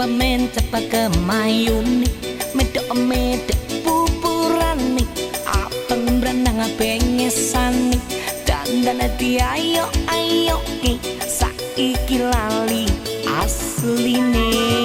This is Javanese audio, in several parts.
pamen cepat kemayuni medok medok pupurani apeng berenang pengesani dandan hati ayo ayo ki. Saiki lali asline. Mikelemi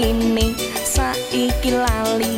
wangine saiki lali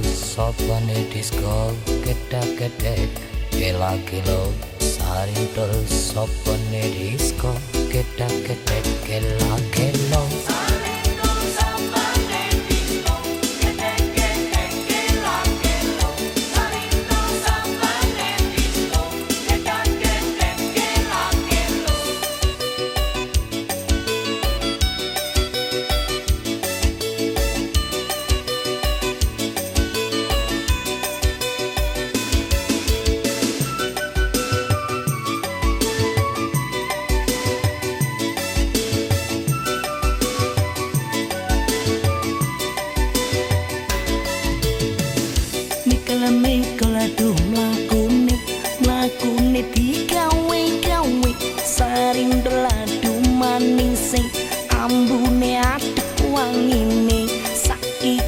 Sopane disco kedak-kedek kela-kelo Saring tol sopane disco kedak-kedek kela-kelo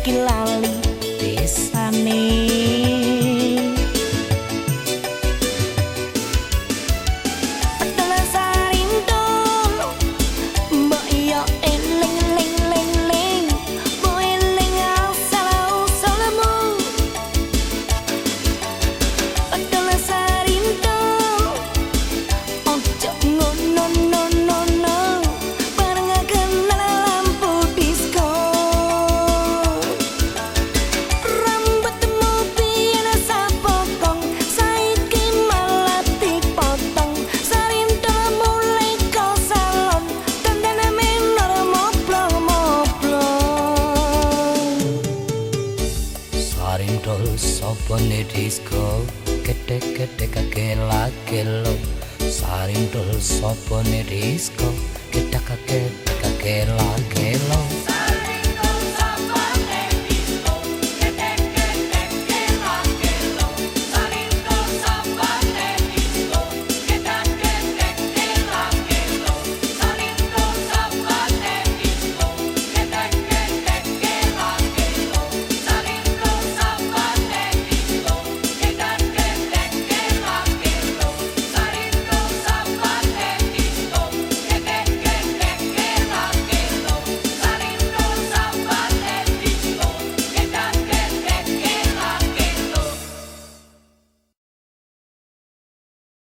saiki lali Pone disco kete ketek kela kelo. So sopone disco. Ketak kelo